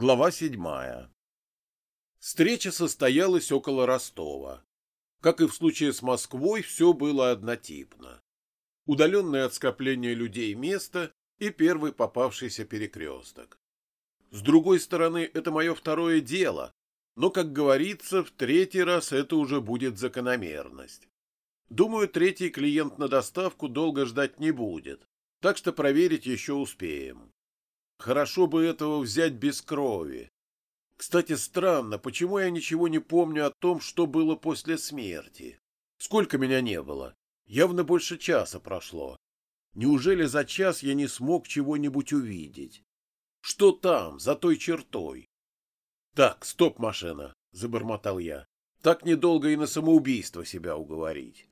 Глава седьмая. Встреча состоялась около Ростова. Как и в случае с Москвой, все было однотипно. Удаленное от скопления людей место и первый попавшийся перекресток. С другой стороны, это мое второе дело, но, как говорится, в третий раз это уже будет закономерность. Думаю, третий клиент на доставку долго ждать не будет, так что проверить еще успеем. Хорошо бы этого взять без крови. Кстати, странно, почему я ничего не помню о том, что было после смерти. Сколько меня не было? Явно больше часа прошло. Неужели за час я не смог чего-нибудь увидеть? Что там, за той чертой? Так, стоп, машина, забормотал я. Так недолго и на самоубийство себя уговорить.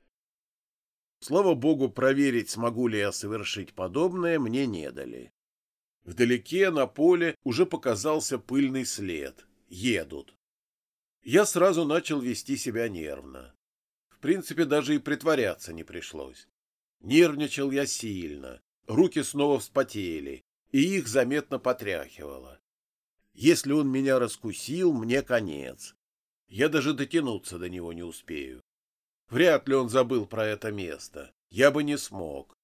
Слава богу, проверить, смогу ли я совершить подобное, мне не дали. Вдалеке на поле уже показался пыльный след. Едут. Я сразу начал вести себя нервно. В принципе, даже и притворяться не пришлось. Нервничал я сильно, руки снова вспотели, и их заметно потряхивало. Если он меня раскусил, мне конец. Я даже дотянуться до него не успею. Вряд ли он забыл про это место. Я бы не смог.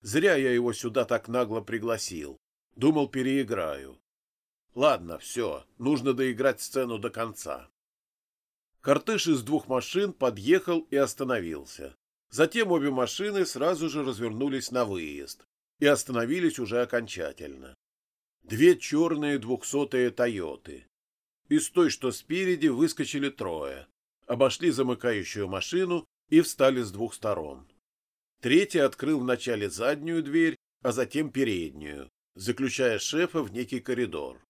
Зря я его сюда так нагло пригласил. Думал, переиграю. Ладно, все, нужно доиграть сцену до конца. Кортеж из двух машин подъехал и остановился. Затем обе машины сразу же развернулись на выезд и остановились уже окончательно. Две черные двухсотые «Тойоты». Из той, что спереди, выскочили трое, обошли замыкающую машину и встали с двух сторон. Третий открыл вначале заднюю дверь, а затем переднюю, заключая шефа в некий коридор.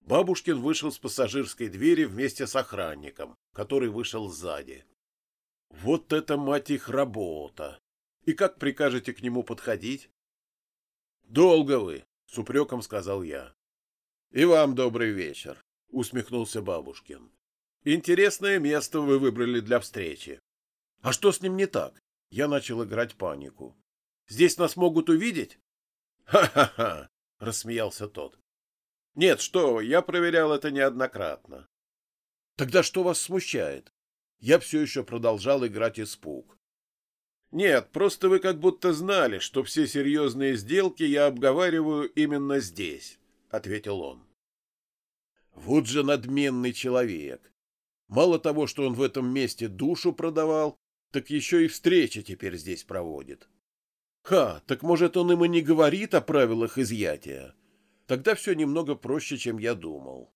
Бабушкин вышел с пассажирской двери вместе с охранником, который вышел сзади. Вот это, мать их, работа! И как прикажете к нему подходить? Долго вы, с упреком сказал я. И вам добрый вечер, усмехнулся Бабушкин. Интересное место вы выбрали для встречи. А что с ним не так? Я начал играть панику. Здесь нас могут увидеть? Ха-ха-ха, рассмеялся тот. Нет, что я проверял это неоднократно. Тогда что вас смущает? Я все еще продолжал играть испуг. Нет, просто вы как будто знали, что все серьезные сделки я обговариваю именно здесь, ответил он. Вот же надменный человек. Мало того, что он в этом месте душу продавал, так еще и встречи теперь здесь проводит. Ха, так может он им и не говорит о правилах изъятия? Тогда все немного проще, чем я думал.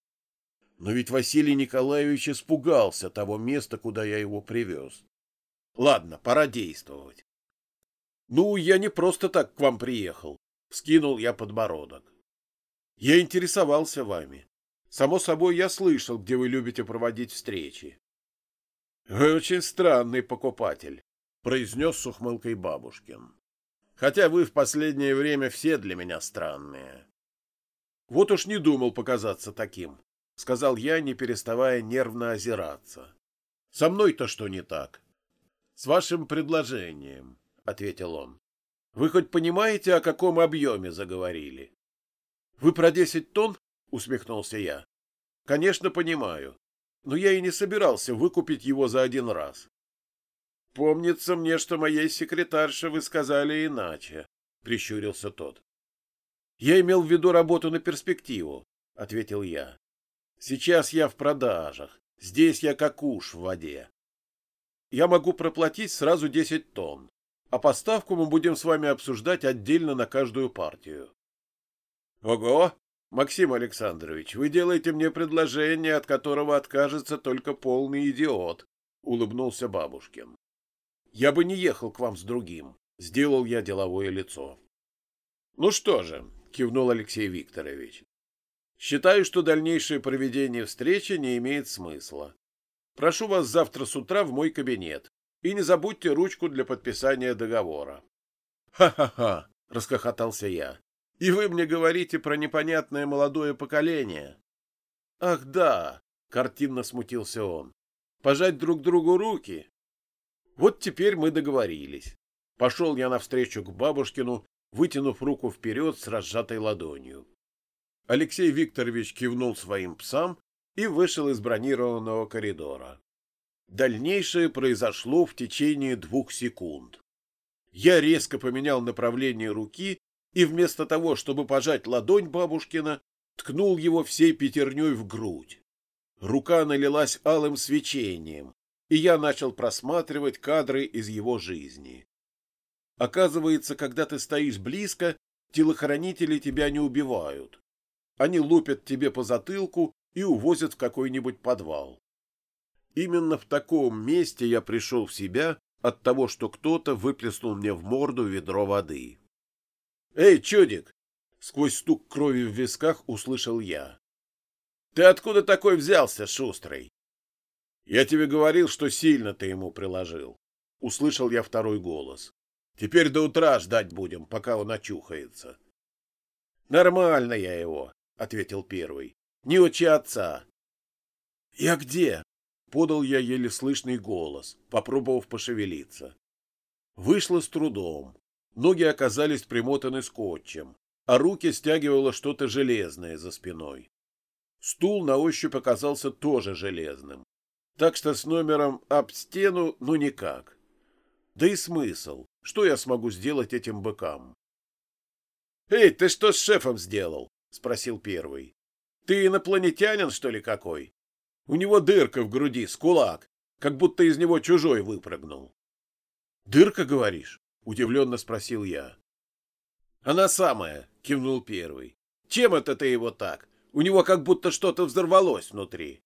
Но ведь Василий Николаевич испугался того места, куда я его привез. Ладно, пора действовать. Ну, я не просто так к вам приехал. Скинул я подбородок. Я интересовался вами. Само собой, я слышал, где вы любите проводить встречи. Вы очень странный покупатель, произнес с ухмылкой бабушкин. Хотя вы в последнее время все для меня странные. Вот уж не думал показаться таким, сказал я, не переставая нервно озираться. Со мной-то что не так? С вашим предложением, ответил он. Вы хоть понимаете, о каком объеме заговорили? Вы про десять тонн? усмехнулся я. Конечно, понимаю, но я и не собирался выкупить его за один раз. Помнится мне, что моей секретарше вы сказали иначе, прищурился тот. Я имел в виду работу на перспективу, ответил я. Сейчас я в продажах. Здесь я как уж в воде. Я могу проплатить сразу 10 тонн, а поставку мы будем с вами обсуждать отдельно на каждую партию. Ого, Максим Александрович, вы делаете мне предложение, от которого откажется только полный идиот, улыбнулся бабушкин. Я бы не ехал к вам с другим. Сделал я деловое лицо. Ну что же, кивнул Алексей Викторович. Считаю, что дальнейшее проведение встречи не имеет смысла. Прошу вас завтра с утра в мой кабинет. И не забудьте ручку для подписания договора. Ха-ха-ха, расхохотался я. И вы мне говорите про непонятное молодое поколение. Ах, да, картинно смутился он. Пожать друг другу руки вот теперь мы договорились. Пошел я навстречу к бабушкину, вытянув руку вперед с разжатой ладонью. Алексей Викторович кивнул своим псам и вышел из бронированного коридора. Дальнейшее произошло в течение двух секунд. Я резко поменял направление руки и вместо того, чтобы пожать ладонь бабушкина, ткнул его всей пятерней в грудь. Рука налилась алым свечением, и я начал просматривать кадры из его жизни. Оказывается, когда ты стоишь близко, телохранители тебя не убивают. Они лупят тебе по затылку и увозят в какой-нибудь подвал. Именно в таком месте я пришел в себя от того, что кто-то выплеснул мне в морду ведро воды. «Эй, чудик!» — сквозь стук крови в висках услышал я. «Ты откуда такой взялся, шустрый?» «Я тебе говорил, что сильно ты ему приложил», — услышал я второй голос. «Теперь до утра ждать будем, пока он очухается». «Нормально я его», — ответил первый. «Не учи отца». «Я где?» — подал я еле слышный голос, попробовав пошевелиться. Вышло с трудом. Ноги оказались примотаны скотчем, а руки стягивало что-то железное за спиной. Стул на ощупь оказался тоже железным. Так что с номером об стену ну никак. Да и смысл. Что я смогу сделать этим быкам? — Эй, ты что с шефом сделал? — спросил первый. — Ты инопланетянин, что ли, какой? У него дырка в груди, с кулак, как будто из него чужой выпрыгнул. — Дырка, говоришь? — удивленно спросил я. — Она самая, — кивнул первый. — Чем это ты его так? У него как будто что-то взорвалось внутри. —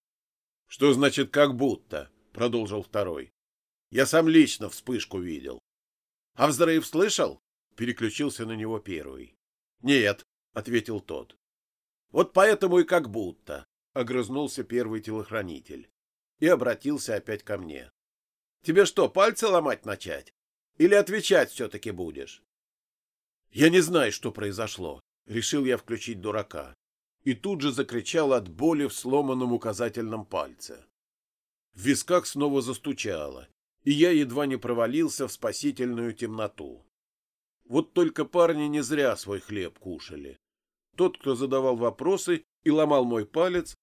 Что значит «как будто»? — продолжил второй. — Я сам лично вспышку видел. — А взрыв слышал? — переключился на него первый. — Нет, — ответил тот. — Вот поэтому и как будто, — огрызнулся первый телохранитель и обратился опять ко мне. — Тебе что, пальцы ломать начать? Или отвечать все-таки будешь? Я не знаю, что произошло. Решил я включить дурака. И тут же закричал от боли в сломанном указательном пальце. В висках снова застучало, и я едва не провалился в спасительную темноту. Вот только парни не зря свой хлеб кушали. Тот, кто задавал вопросы и ломал мой палец,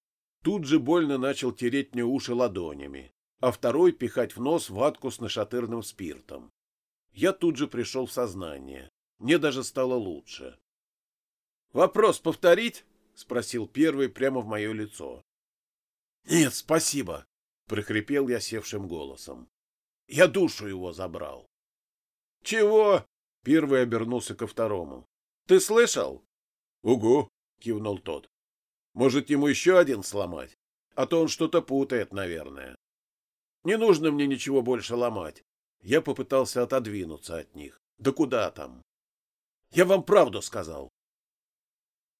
тут же больно начал тереть мне уши ладонями, а второй пихать в нос ватку с нашатырным спиртом. Я тут же пришел в сознание. Мне даже стало лучше. «Вопрос повторить?» — спросил первый прямо в мое лицо. «Нет, спасибо», — прохрипел я севшим голосом. «Я душу его забрал». «Чего?» Первый обернулся ко второму. «Ты слышал?» «Угу», — кивнул тот. «Может, ему еще один сломать? А то он что-то путает, наверное». «Не нужно мне ничего больше ломать». Я попытался отодвинуться от них. «Да куда там?» «Я вам правду сказал».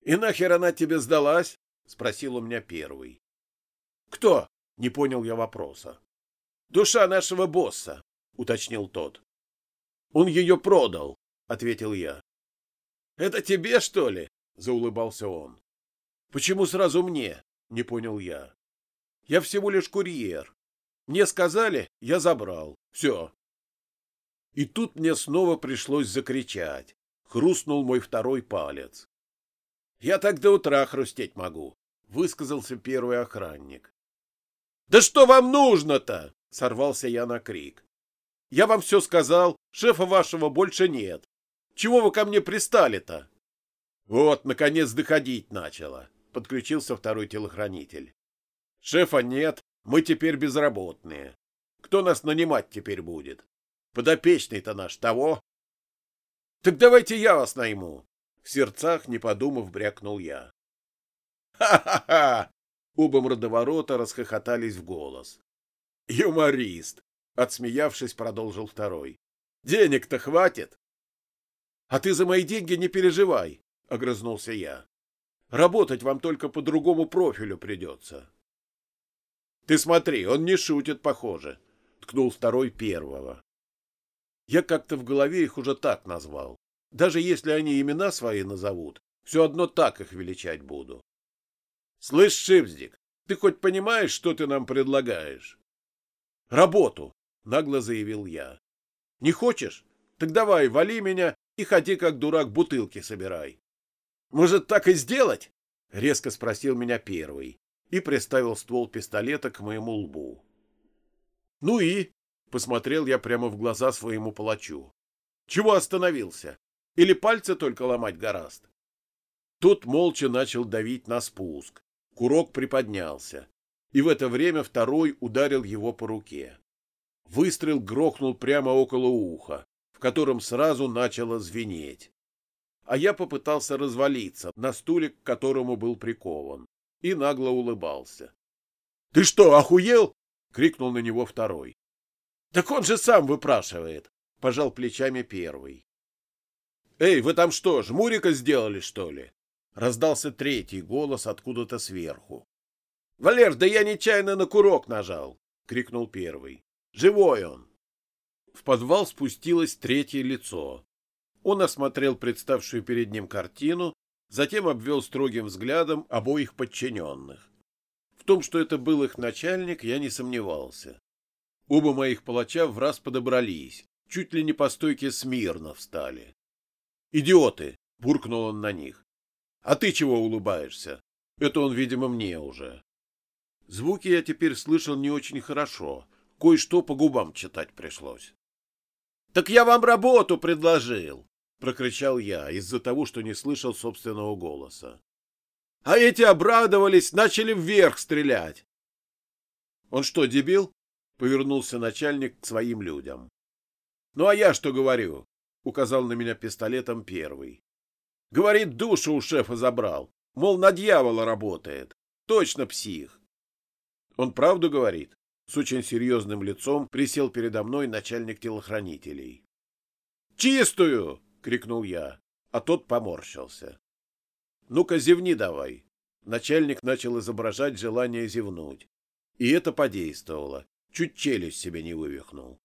«И нахер она тебе сдалась?» — спросил у меня первый. «Кто?» — не понял я вопроса. «Душа нашего босса», — уточнил тот. Он ее продал, — ответил я. — Это тебе, что ли? — заулыбался он. — Почему сразу мне? — не понял я. — Я всего лишь курьер. Мне сказали, я забрал. Все. И тут мне снова пришлось закричать. Хрустнул мой второй палец. — Я так до утра хрустеть могу, — высказался первый охранник. — Да что вам нужно-то? — сорвался я на крик. Я вам все сказал, шефа вашего больше нет. Чего вы ко мне пристали-то? Вот, наконец, доходить начало, подключился второй телохранитель. Шефа нет, мы теперь безработные. Кто нас нанимать теперь будет? Подопечный-то наш того. Так давайте я вас найму. В сердцах, не подумав, брякнул я. Ха-ха-ха! Оба мордоворота расхохотались в голос. Юморист! Отсмеявшись, продолжил второй. Денег-то хватит. А ты за мои деньги не переживай, огрызнулся я. Работать вам только по другому профилю придется. Ты смотри, он не шутит, похоже, ткнул второй первого. Я как-то в голове их уже так назвал. Даже если они имена свои назовут, все одно так их величать буду. Слышь, Шипздик, ты хоть понимаешь, что ты нам предлагаешь? Работу, — нагло заявил я. — Не хочешь? Так давай, вали меня и ходи, как дурак, бутылки собирай. — Может, так и сделать? — резко спросил меня первый и приставил ствол пистолета к моему лбу. «Ну и?» — посмотрел я прямо в глаза своему палачу. «Чего остановился? Или пальцы только ломать гораст?» Тот молча начал давить на спуск. Курок приподнялся, и в это время второй ударил его по руке. Выстрел грохнул прямо около уха, в котором сразу начало звенеть. А я попытался развалиться на стуле, к которому был прикован, и нагло улыбался. — Ты что, охуел? — крикнул на него второй. — Так он же сам выпрашивает, — пожал плечами первый. — Эй, вы там что, жмурика сделали, что ли? — раздался третий голос откуда-то сверху. — Валер, да я нечаянно на курок нажал, — крикнул первый. — Живой он. В подвал спустилось третье лицо. Он осмотрел представшую перед ним картину, затем обвел строгим взглядом обоих подчиненных. В том, что это был их начальник, я не сомневался. Оба моих палача в раз подобрались, чуть ли не по стойке смирно встали. «Идиоты!» — буркнул он на них. «А ты чего улыбаешься? Это он, видимо, мне уже». Звуки я теперь слышал не очень хорошо, кое-что по губам читать пришлось. «Так я вам работу предложил!» — прокричал я из-за того, что не слышал собственного голоса. «А эти обрадовались, начали вверх стрелять!» «Он что, дебил?» — повернулся начальник к своим людям. «Ну а я что говорю?» — указал на меня пистолетом первый. «Говорит, душу у шефа забрал, мол, на дьявола работает. Точно псих!» «Он правду говорит?» С очень серьезным лицом присел передо мной начальник телохранителей. «Чистую!» — крикнул я, а тот поморщился. «Ну-ка, зевни давай!» Начальник начал изображать желание зевнуть. И это подействовало. Чуть челюсть себе не вывихнул.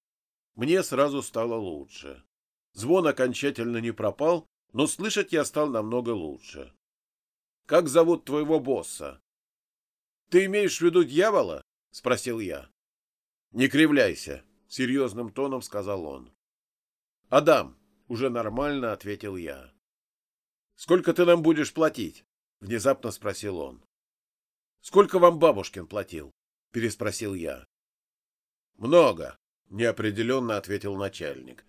Мне сразу стало лучше. Звон окончательно не пропал, но слышать я стал намного лучше. «Как зовут твоего босса?» «Ты имеешь в виду дьявола?» — спросил я. «Не кривляйся», — серьезным тоном сказал он. «Адам», — уже нормально ответил я. «Сколько ты нам будешь платить?» — внезапно спросил он. «Сколько вам бабушкин платил?» — переспросил я. «Много», — неопределенно ответил начальник.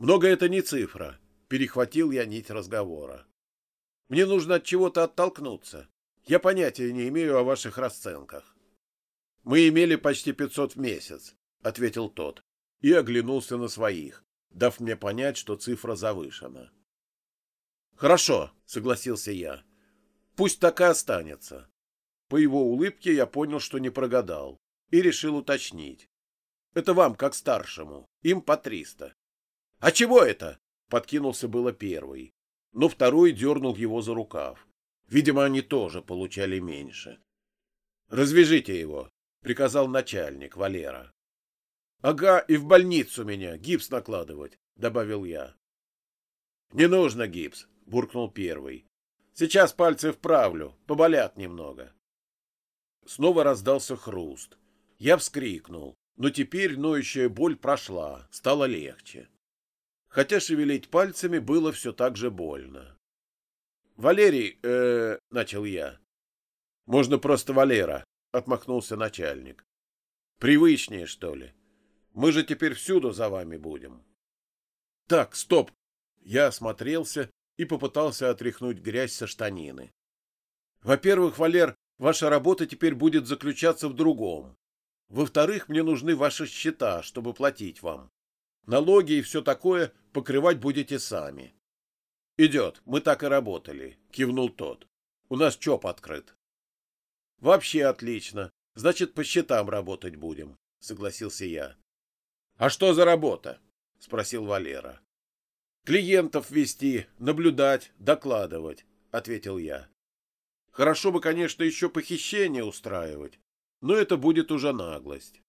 «Много — это не цифра», — перехватил я нить разговора. «Мне нужно от чего-то оттолкнуться. Я понятия не имею о ваших расценках». Мы имели почти пятьсот в месяц, ответил тот и оглянулся на своих, дав мне понять, что цифра завышена. Хорошо, согласился я. Пусть так и останется. По его улыбке я понял, что не прогадал, и решил уточнить. Это вам, как старшему, им по триста. А чего это? Подкинулся было первый, но второй дернул его за рукав. Видимо, они тоже получали меньше. Развяжите его, — приказал начальник Валера. — Ага, и в больницу меня гипс накладывать, — добавил я. — Не нужно гипс, — буркнул первый. — Сейчас пальцы вправлю, поболят немного. Снова раздался хруст. Я вскрикнул, но теперь ноющая боль прошла, стало легче. Хотя шевелить пальцами было все так же больно. — Валерий, э, — начал я. — Можно просто Валера, — отмахнулся начальник. «Привычнее, что ли? Мы же теперь всюду за вами будем». «Так, стоп!» Я осмотрелся и попытался отряхнуть грязь со штанины. «Во-первых, Валер, ваша работа теперь будет заключаться в другом. Во-вторых, мне нужны ваши счета, чтобы платить вам. Налоги и все такое покрывать будете сами». «Идет, мы так и работали», — кивнул тот. «У нас ЧОП открыт». Вообще отлично. Значит, по счетам работать будем, согласился я. А что за работа? спросил Валера. Клиентов вести, наблюдать, докладывать, ответил я. Хорошо бы, конечно, еще похищение устраивать, но это будет уже наглость.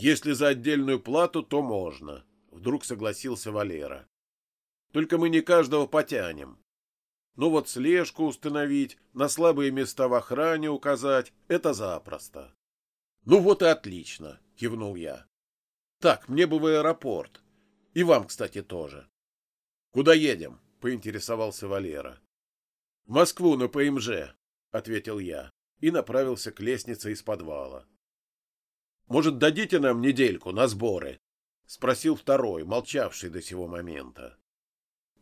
Если за отдельную плату, то можно, вдруг согласился Валера. Только мы не каждого потянем. Ну вот слежку установить, на слабые места в охране указать — это запросто. — Ну вот и отлично, — кивнул я. — Так, мне бы в аэропорт. И вам, кстати, тоже. — Куда едем? — поинтересовался Валера. — В Москву на ПМЖ, — ответил я и направился к лестнице из подвала. «Может, дадите нам недельку на сборы?» — спросил второй, молчавший до сего момента.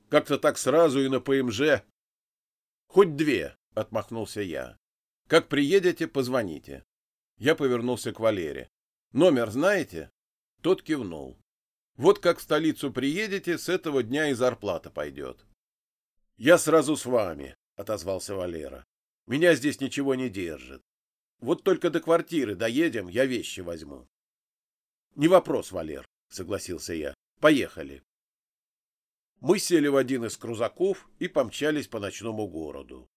«Как-то так сразу и на ПМЖ». «Хоть две», — отмахнулся я. «Как приедете, позвоните». Я повернулся к Валере. «Номер знаете?» Тот кивнул. «Вот как в столицу приедете, с этого дня и зарплата пойдет». «Я сразу с вами», — отозвался Валера. «Меня здесь ничего не держит. Вот только до квартиры доедем, я вещи возьму». «Не вопрос, Валер», — согласился я. «Поехали». Мы сели в один из крузаков и помчались по ночному городу.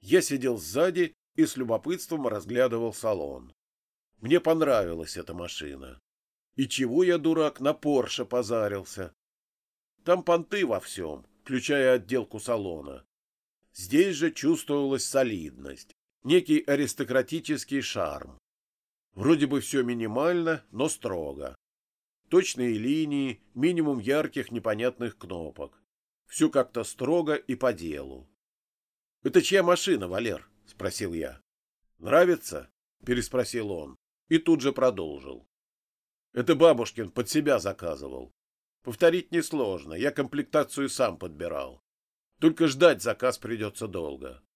Я сидел сзади и с любопытством разглядывал салон. Мне понравилась эта машина. И чего я, дурак, на Порше позарился? Там понты во всем, включая отделку салона. Здесь же чувствовалась солидность, некий аристократический шарм. Вроде бы все минимально, но строго. Точные линии, минимум ярких непонятных кнопок. Все как-то строго и по делу. — Это чья машина, Валер? — спросил я. — Нравится? — переспросил он и тут же продолжил. — Это бабушкин под себя заказывал. Повторить несложно, я комплектацию сам подбирал. Только ждать заказ придется долго. —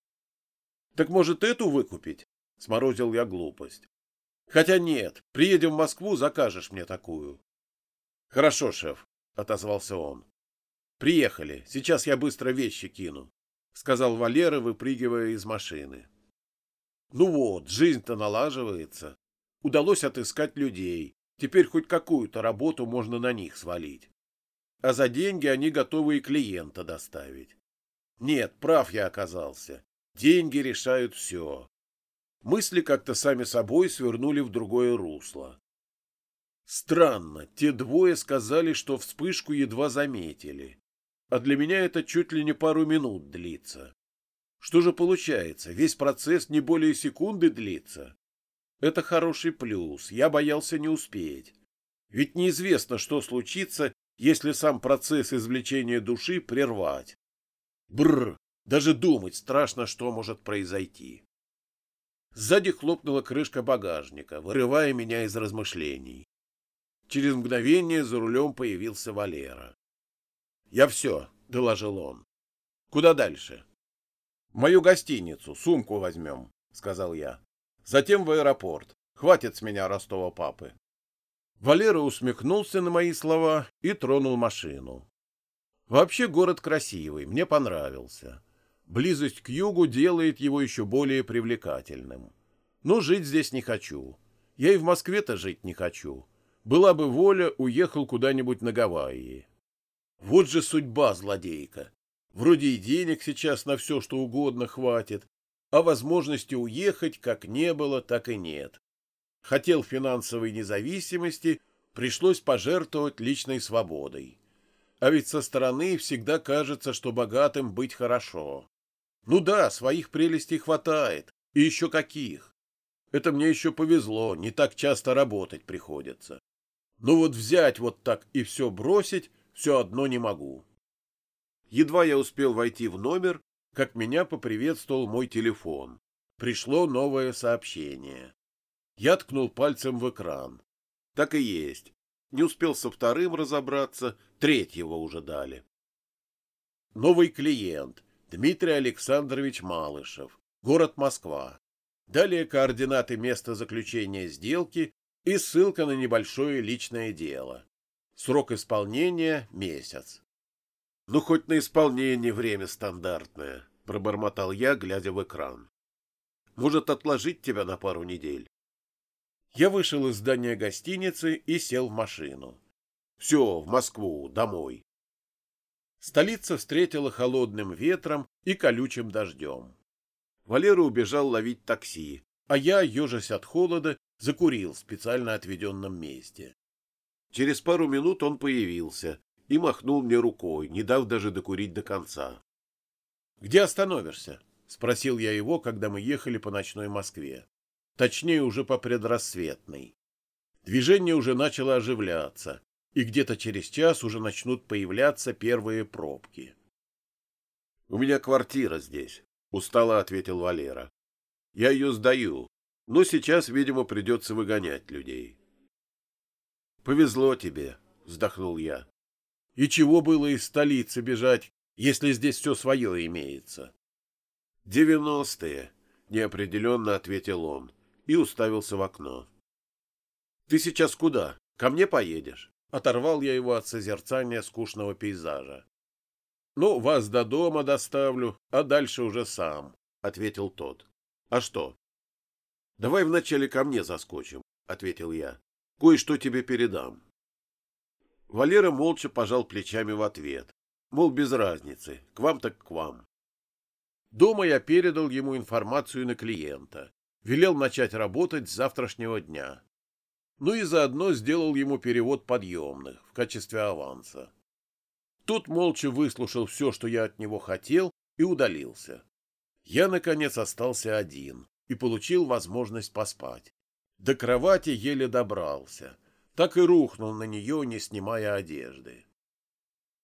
Так может, эту выкупить? — сморозил я глупость. — Хотя нет, приедем в Москву, закажешь мне такую. — Хорошо, шеф, — отозвался он. — Приехали, сейчас я быстро вещи кину, — сказал Валера, выпрыгивая из машины. — Ну вот, жизнь-то налаживается. Удалось отыскать людей, теперь хоть какую-то работу можно на них свалить. А за деньги они готовы и клиента доставить. Нет, прав я оказался. Деньги решают все. Мысли как-то сами собой свернули в другое русло. Странно, те двое сказали, что вспышку едва заметили. А для меня это чуть ли не пару минут длится. Что же получается, весь процесс не более секунды длится? Это хороший плюс, я боялся не успеть. Ведь неизвестно, что случится, если сам процесс извлечения души прервать. Бррр, даже думать страшно, что может произойти. Сзади хлопнула крышка багажника, вырывая меня из размышлений. Через мгновение за рулем появился Валера. — Я все, — доложил он. — Куда дальше? — Мою гостиницу, сумку возьмем, — сказал я. — Затем в аэропорт. Хватит с меня Ростова папы. Валера усмехнулся на мои слова и тронул машину. Вообще город красивый, мне понравился. Близость к югу делает его еще более привлекательным. Но жить здесь не хочу. Я и в Москве-то жить не хочу. Была бы воля, уехал куда-нибудь на Гавайи. Вот же судьба злодейка. Вроде и денег сейчас на все, что угодно хватит, а возможности уехать как не было, так и нет. Хотел финансовой независимости, пришлось пожертвовать личной свободой. А ведь со стороны всегда кажется, что богатым быть хорошо. Ну да, своих прелестей хватает. И еще каких. Это мне еще повезло, не так часто работать приходится. Но вот взять вот так и все бросить, все одно не могу. Едва я успел войти в номер, как меня поприветствовал мой телефон. Пришло новое сообщение. Я ткнул пальцем в экран. Так и есть. Не успел со вторым разобраться, третьего уже дали. Новый клиент. Дмитрий Александрович Малышев. Город Москва. Далее координаты места заключения сделки и ссылка на небольшое личное дело. Срок исполнения – месяц. «Ну, хоть на исполнение время стандартное», – пробормотал я, глядя в экран. «Может, отложить тебя на пару недель?» Я вышел из здания гостиницы и сел в машину. Все, в Москву, домой. Столица встретила холодным ветром и колючим дождем. Валера убежал ловить такси, а я, ежась от холода, закурил в специально отведенном месте. Через пару минут он появился и махнул мне рукой, не дав даже докурить до конца. — Где остановишься? — спросил я его, когда мы ехали по ночной Москве точнее уже по предрассветной. Движение уже начало оживляться, и где-то через час уже начнут появляться первые пробки. — У меня квартира здесь, — устало ответил Валера. Я ее сдаю, но сейчас, видимо, придется выгонять людей. Повезло тебе, вздохнул я. И чего было из столицы бежать, если здесь все свое имеется? Девяностые, неопределенно ответил он и уставился в окно. Ты сейчас куда? Ко мне поедешь? Оторвал я его от созерцания скучного пейзажа. Ну, вас до дома доставлю, а дальше уже сам, ответил тот. А что? Давай вначале ко мне заскочим, ответил я. Кое-что тебе передам. Валера молча пожал плечами в ответ. Мол, без разницы, к вам так к вам. Дома я передал ему информацию на клиента. Велел начать работать с завтрашнего дня. Ну и заодно сделал ему перевод подъемных в качестве аванса. Тот молча выслушал все, что я от него хотел, и удалился. Я, наконец, остался один и получил возможность поспать. До кровати еле добрался, так и рухнул на нее, не снимая одежды.